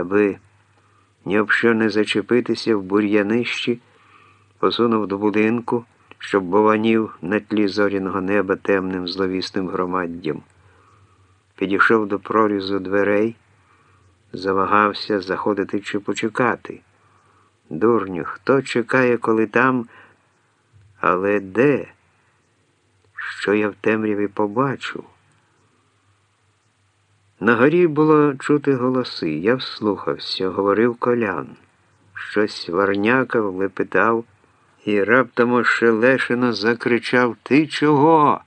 аби ні об що не зачепитися в бур'янищі, посунув до будинку, щоб бованів на тлі зоряного неба темним зловісним громаддям. Підійшов до прорізу дверей, завагався заходити чи почекати. Дурню, хто чекає, коли там, але де? Що я в темряві побачу? На горі було чути голоси. Я вслухався, говорив колян. Щось варнякав, лепетав і раптом ошелешено закричав Ти чого?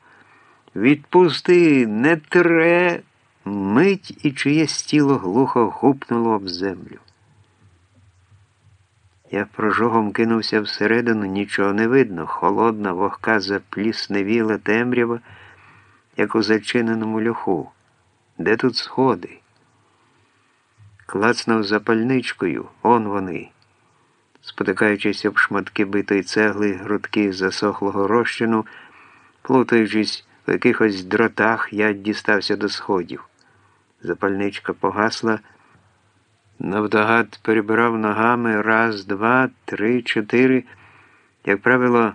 Відпусти, не тре. Мить і чиєсь тіло глухо гупнуло об землю. Я прожогом кинувся всередину, нічого не видно. Холодна, вогка заплісневіла темрява, як у зачиненому льоху. Де тут сходи? Клацнув запальничкою, он вони. Спотикаючись об шматки битої цегли, грудки засохлого розчину, плутаючись в якихось дротах, я дістався до сходів. Запальничка погасла. Навдогад перебирав ногами раз, два, три, чотири. Як правило,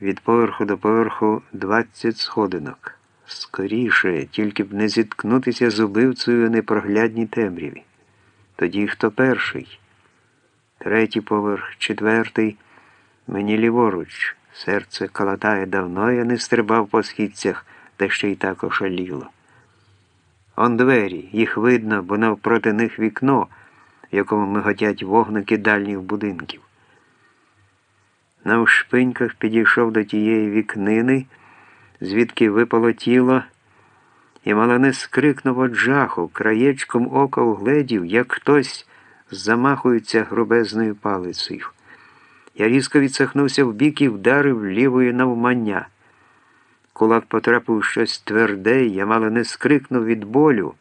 від поверху до поверху двадцять сходинок. Скоріше, тільки б не зіткнутися з убивцею непроглядній темряві. Тоді хто перший? Третій поверх, четвертий, мені ліворуч. Серце калатає давно, я не стрибав по східцях, та ще й так ошаліло. Он двері, їх видно, бо навпроти них вікно, в якому миготять вогники дальніх будинків. На ушпиньках підійшов до тієї вікнини звідки випало тіло, і мало не скрикнув од жаху, краєчком ока угледів, як хтось замахується грубезною палицею. Я різко відсахнувся вбік і вдарив лівою навмання. Кулак потрапив щось тверде, я мало не скрикнув від болю,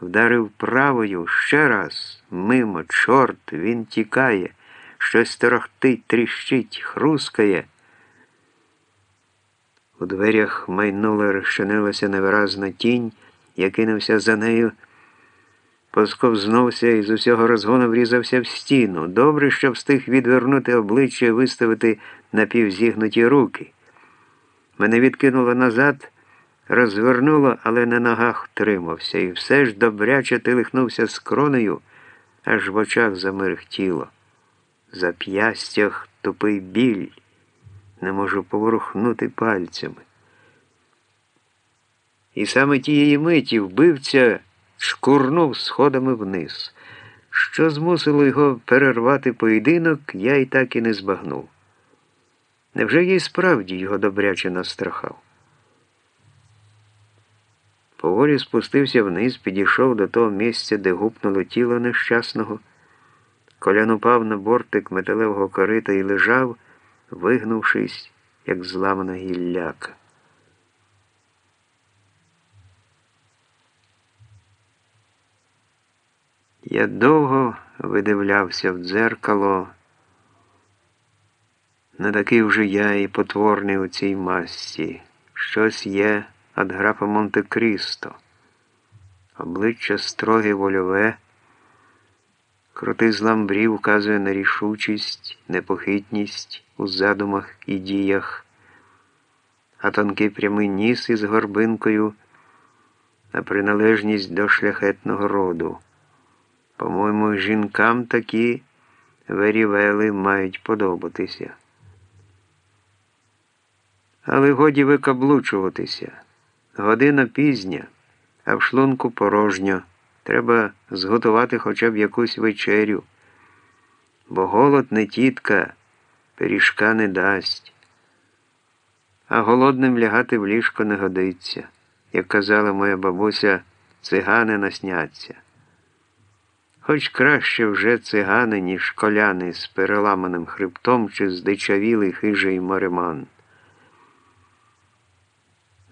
вдарив правою ще раз, мимо, чорт, він тікає, щось торохтить, тріщить, хрускає. У дверях майнула розчинилася невиразна тінь, я кинувся за нею, посковзнувся і з усього розгону врізався в стіну. Добре, що встиг відвернути обличчя і виставити напівзігнуті руки. Мене відкинуло назад, розвернуло, але на ногах втримався, і все ж добряче тилихнувся з кронею, аж в очах замерехтіло. За п'ястях тупий біль не можу поворухнути пальцями. І саме тієї миті вбивця шкурнув сходами вниз. Що змусило його перервати поєдинок, я і так і не збагнув. Невже я й справді його добряче настрахав? Поволі спустився вниз, підійшов до того місця, де гупнуло тіло нещасного, колян упав на бортик металевого корита і лежав вигнувшись, як зламана гілляка. Я довго видивлявся в дзеркало, не такий вже я і потворний у цій масці. Щось є від графа Монте Крісто, обличчя строге вольове. Крутий злам брів вказує на рішучість, непохитність у задумах і діях, а тонкий прямий ніс із горбинкою на приналежність до шляхетного роду. По-моєму, жінкам такі верівели мають подобатися. Але годі викаблучуватися. Година пізня, а в шлунку порожньо. Треба зготувати хоча б якусь вечерю, бо голод не тітка, пиріжка не дасть, а голодним лягати в ліжко не годиться, як казала моя бабуся, цигани насняться. Хоч краще вже цигани, ніж коляни з переламаним хребтом чи здичавілий хижий мореман.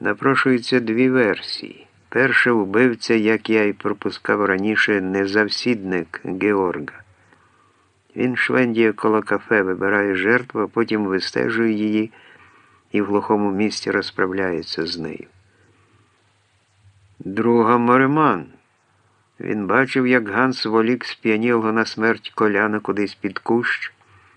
Напрошуються дві версії. Перша вбивця, як я й пропускав раніше, незавсідник Георга. Він швендіє коло кафе, вибирає жертву, потім вистежує її і в глухому місці розправляється з нею. Друга Мореман, Він бачив, як Ганс волік сп'янілого на смерть коляна кудись під кущ,